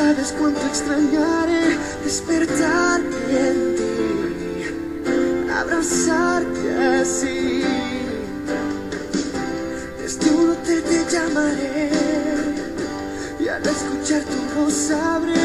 sabes cuánto extrañaré despertar en ti, abrazarte así. Desde un hotel te llamaré y al escuchar tu voz sabré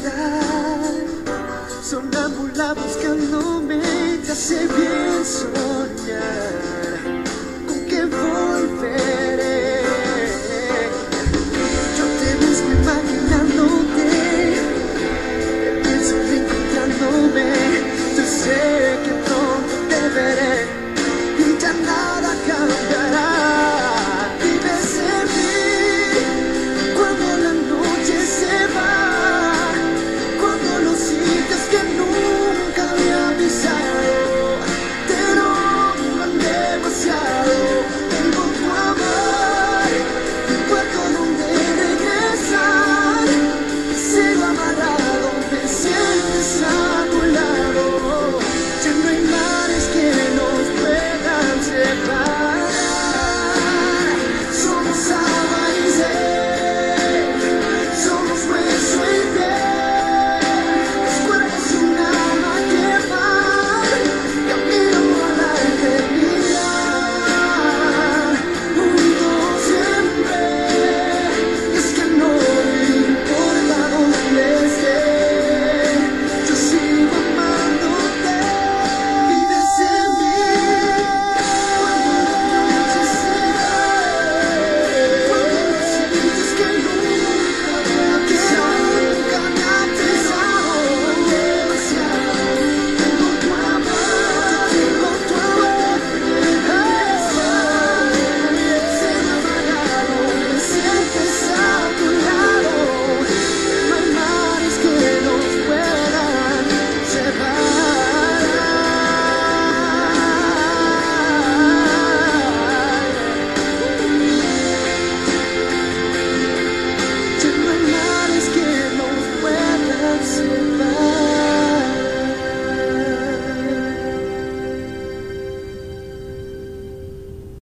ciudad, sonámbula buscándome, te hace